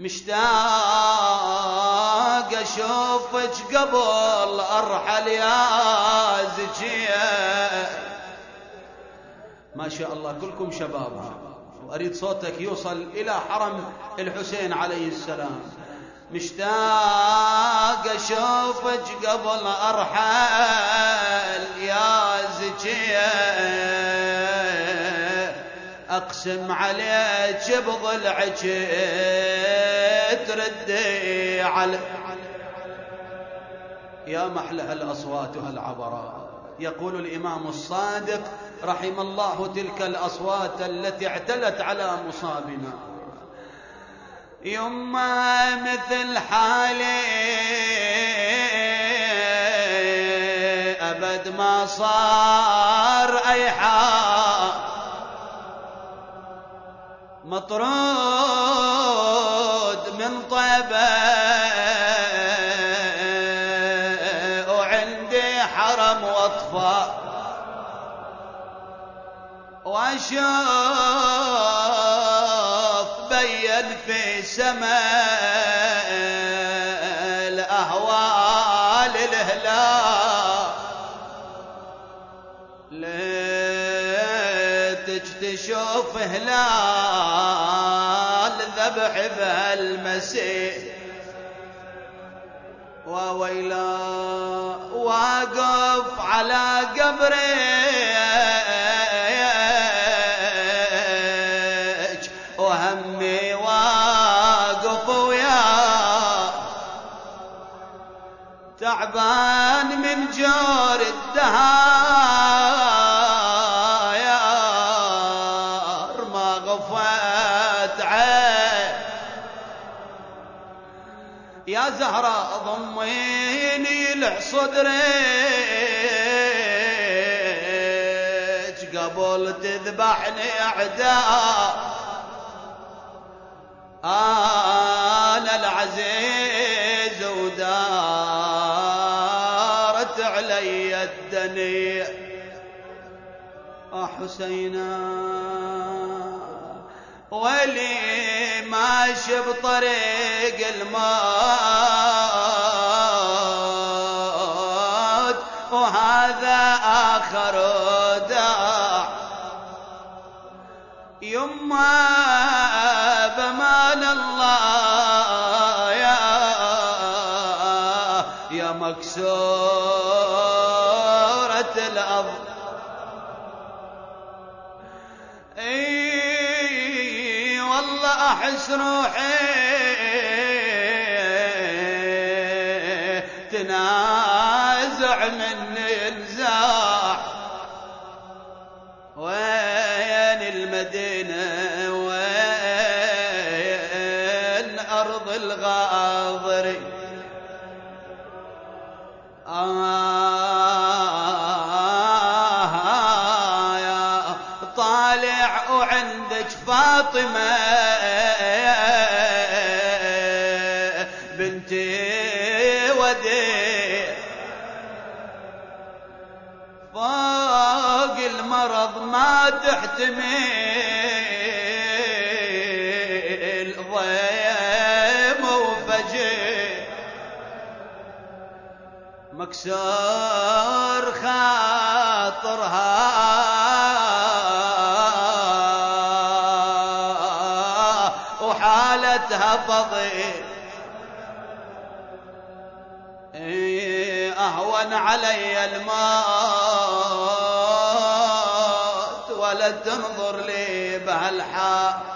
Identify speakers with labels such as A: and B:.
A: مشتاق أشوفك قبل أرحل يا زكيه ما شاء الله كلكم شباب. وأريد صوتك يوصل إلى حرم الحسين عليه السلام. مشتاق أشوفك قبل أرحل يا زكيه أقسم عليك بضلعك تردي على يا محلى هالاصوات وهالعبرات يقول الإمام الصادق رحم الله تلك الأصوات التي اعتلت على مصابنا. يما مثل حالي أبد ما صار. مطرود من طيبة وعندي حرم واطفال وأشوف بين في سماء الأهوال الهلال. ليتك تشوف هلال. ذبح بهالمسيح وويلا واقف على قبري تعبان من جور الدهاير يا زهرة ضميني لصدرك قبل تذبحني أعداء. أنا العزيز ودارت علي الدنيا. حسينا. ولي ماشي بطريق الموت آخر يما بمان الله يا يا مكسورة الأرض. إي والله أحس روحي تنازع مني. أرض الغاضري آه يا طالع وعندك فاطمة بنتي ودي فوق المرض ما تحتمل. مكسور خاطرها. وحالتها فضيل إيه، أهون علي الموت ولا تنظر لي بهالحال.